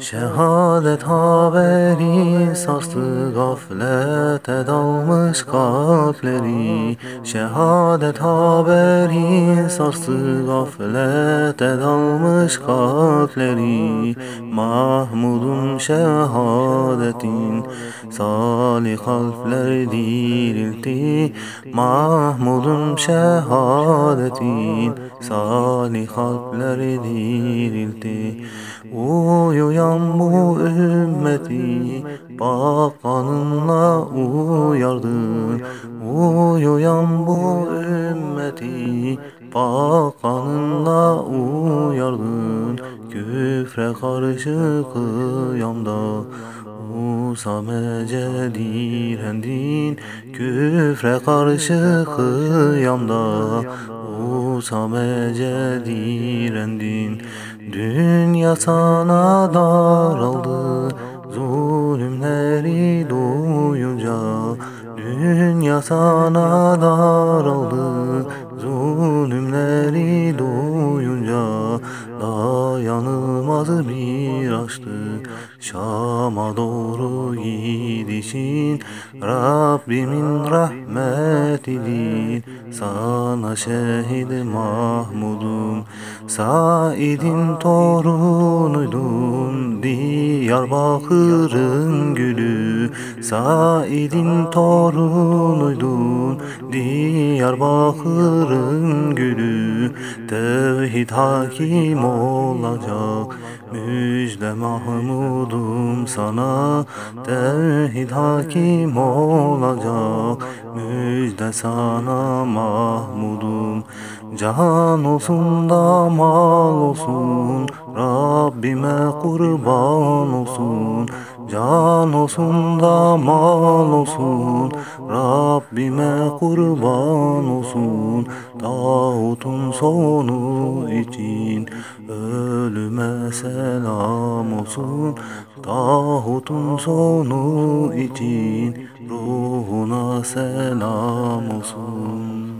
Şehadet haberi sarstı gaflete dalmış kalpleri. Şehadet haberi sarstı gaflete dalmış kalpleri. Mahmud'un şehadetin salih kalpler dirildi Mahmud'un şehadetin salih kalpler dirildi Uyuyan bu ümmeti bak kanınla uyardın. Uyuyan bu ümmeti bak kanınla Küfre karşı kıyamda Usamece direndin Küfre karşı kıyamda Usamece direndin Dünya sana daraldı Zulümleri duyunca. Dünya sana daraldı Zulümleri duyunca. Dayanılmaz bir aşktı Şam'a doğru gidişin. Rabbimin rahmetidir Sana şehit Mahmud'um Said'in torunuydun Diyarbakır'ın gülü. Said'in torunuydun Diyarbakır'ın gülü. Tevhid hakim olacak Müjde Mahmud'um sana. Tevhid hakim olacak Müjde sana Mahmud'um Can olsun da mal olsun Rabbime kurban olsun. Can olsun da mal olsun Rabbime kurban olsun. Davut'un sonu için Ölüme selam olsun. Davut'un sonu için Ruhuna selam olsun